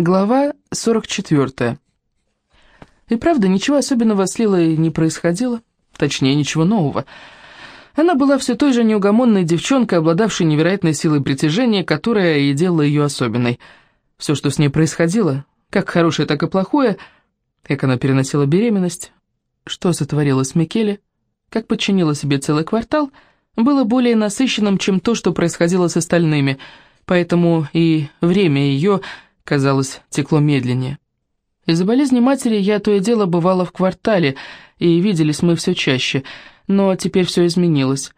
Глава 44. И правда, ничего особенного с Лилой не происходило, точнее, ничего нового. Она была все той же неугомонной девчонкой, обладавшей невероятной силой притяжения, которая и делала ее особенной. Все, что с ней происходило, как хорошее, так и плохое, как она переносила беременность, что сотворила с Микеле, как подчинила себе целый квартал, было более насыщенным, чем то, что происходило с остальными, поэтому и время ее казалось, текло медленнее. Из-за болезни матери я то и дело бывала в квартале, и виделись мы все чаще, но теперь все изменилось.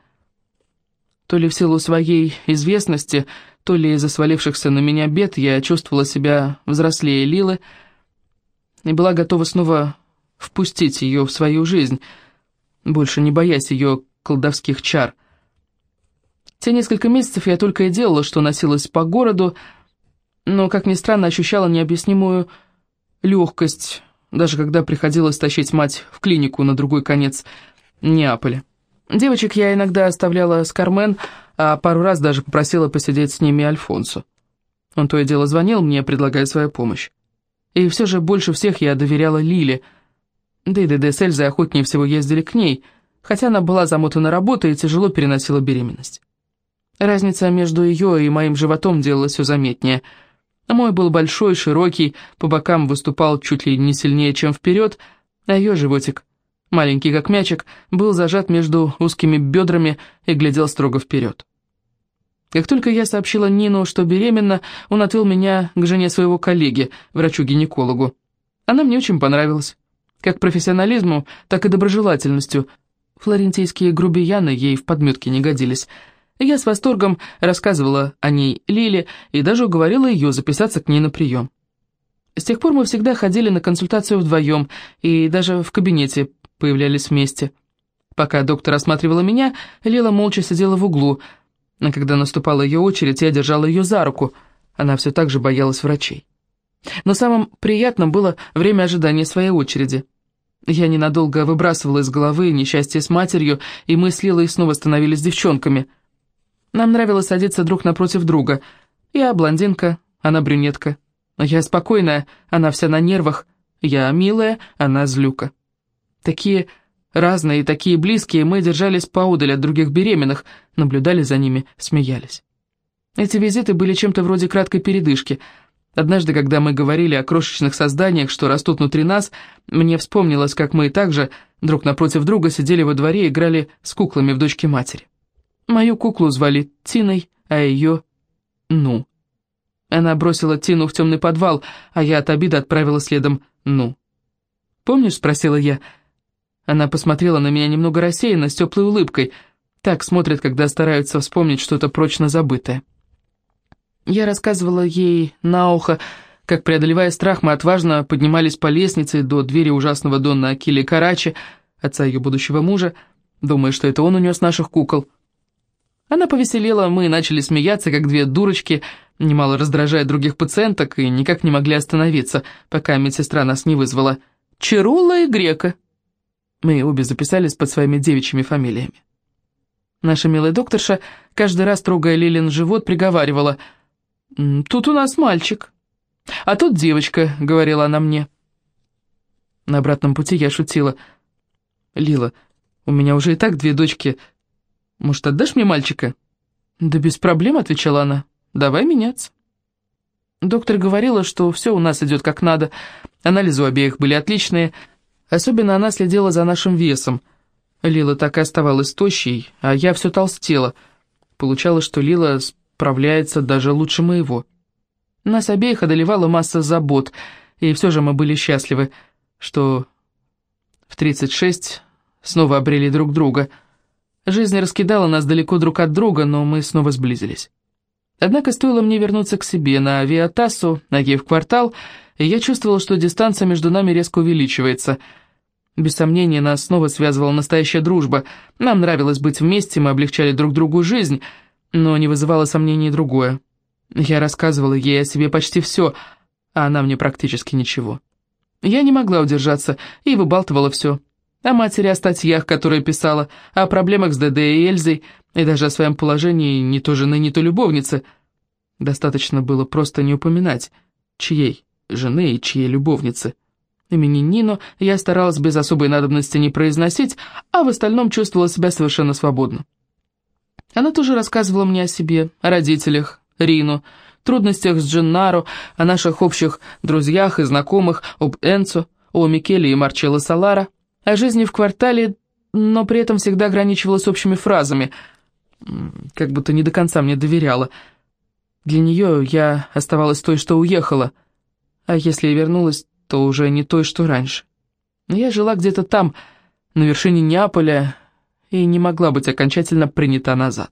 То ли в силу своей известности, то ли из-за свалившихся на меня бед я чувствовала себя взрослее Лилы и была готова снова впустить ее в свою жизнь, больше не боясь ее колдовских чар. Те несколько месяцев я только и делала, что носилась по городу, но, как ни странно, ощущала необъяснимую легкость, даже когда приходилось тащить мать в клинику на другой конец Неаполя. Девочек я иногда оставляла с Кармен, а пару раз даже попросила посидеть с ними Альфонсу. Он то и дело звонил мне, предлагая свою помощь. И все же больше всех я доверяла Лиле. Да и Деде с Эльзой охотнее всего ездили к ней, хотя она была замотана работой и тяжело переносила беременность. Разница между ее и моим животом делалась все заметнее – мой был большой, широкий, по бокам выступал чуть ли не сильнее, чем вперед, а ее животик, маленький как мячик, был зажат между узкими бедрами и глядел строго вперед. Как только я сообщила Нину, что беременна, он отвел меня к жене своего коллеги, врачу-гинекологу. Она мне очень понравилась. Как профессионализму, так и доброжелательностью. Флорентийские грубияны ей в подметке не годились – я с восторгом рассказывала о ней Лиле и даже уговорила ее записаться к ней на прием. С тех пор мы всегда ходили на консультацию вдвоем и даже в кабинете появлялись вместе. Пока доктор осматривала меня, Лила молча сидела в углу, а когда наступала ее очередь, я держала ее за руку, она все так же боялась врачей. Но самым приятным было время ожидания своей очереди. Я ненадолго выбрасывала из головы несчастье с матерью, и мы с Лилой снова становились девчонками – нам нравилось садиться друг напротив друга. Я блондинка, она брюнетка. Я спокойная, она вся на нервах. Я милая, она злюка. Такие разные и такие близкие, мы держались поодаль от других беременных, наблюдали за ними, смеялись. Эти визиты были чем-то вроде краткой передышки. Однажды, когда мы говорили о крошечных созданиях, что растут внутри нас, мне вспомнилось, как мы также друг напротив друга сидели во дворе и играли с куклами в дочке матери. Мою куклу звали Тиной, а ее — Ну. Она бросила Тину в темный подвал, а я от обиды отправила следом Ну. «Помнишь?» — спросила я. Она посмотрела на меня немного рассеянно, с теплой улыбкой. Так смотрят, когда стараются вспомнить что-то прочно забытое. Я рассказывала ей на ухо, как, преодолевая страх, мы отважно поднимались по лестнице до двери ужасного Донна Акили Карачи, отца ее будущего мужа, думая, что это он унес наших кукол. Она повеселела, мы начали смеяться, как две дурочки, немало раздражая других пациенток, и никак не могли остановиться, пока медсестра нас не вызвала. Чарула и Грека. Мы обе записались под своими девичьими фамилиями. Наша милая докторша, каждый раз трогая Лилин живот, приговаривала, «Тут у нас мальчик». «А тут девочка», — говорила она мне. На обратном пути я шутила. «Лила, у меня уже и так две дочки, может, отдашь мне мальчика?» «Да без проблем», — отвечала она. «Давай меняться». Доктор говорила, что все у нас идет как надо. Анализы у обеих были отличные. Особенно она следила за нашим весом. Лила так и оставалась тощей, а я все толстела. Получалось, что Лила справляется даже лучше моего. Нас обеих одолевала масса забот, и все же мы были счастливы, что в 36 снова обрели друг друга — Жизнь раскидала нас далеко друг от друга, но мы снова сблизились. Однако стоило мне вернуться к себе на авиатассу, ноги в квартал, и я чувствовал, что дистанция между нами резко увеличивается. Без сомнения, нас снова связывала настоящая дружба. Нам нравилось быть вместе, мы облегчали друг другу жизнь, но не вызывало сомнений другое. Я рассказывала ей о себе почти все, а она мне практически ничего. Я не могла удержаться и выбалтывала все. О матери, о статьях, которые писала, о проблемах с ДД и Эльзой, и даже о своем положении не то жены, не то любовницы. Достаточно было просто не упоминать, чьей жены и чьей любовницы. Имени Нино я старалась без особой надобности не произносить, а в остальном чувствовала себя совершенно свободно. Она тоже рассказывала мне о себе, о родителях, Рину, трудностях с Дженнаро, о наших общих друзьях и знакомых, об Энцо, о Микеле и Марчелло Салара, о жизни в квартале, но при этом всегда ограничивалась общими фразами, как будто не до конца мне доверяла. Для нее я оставалась той, что уехала, а если и вернулась, то уже не той, что раньше. Но я жила где-то там, на вершине Неаполя, и не могла быть окончательно принята назад.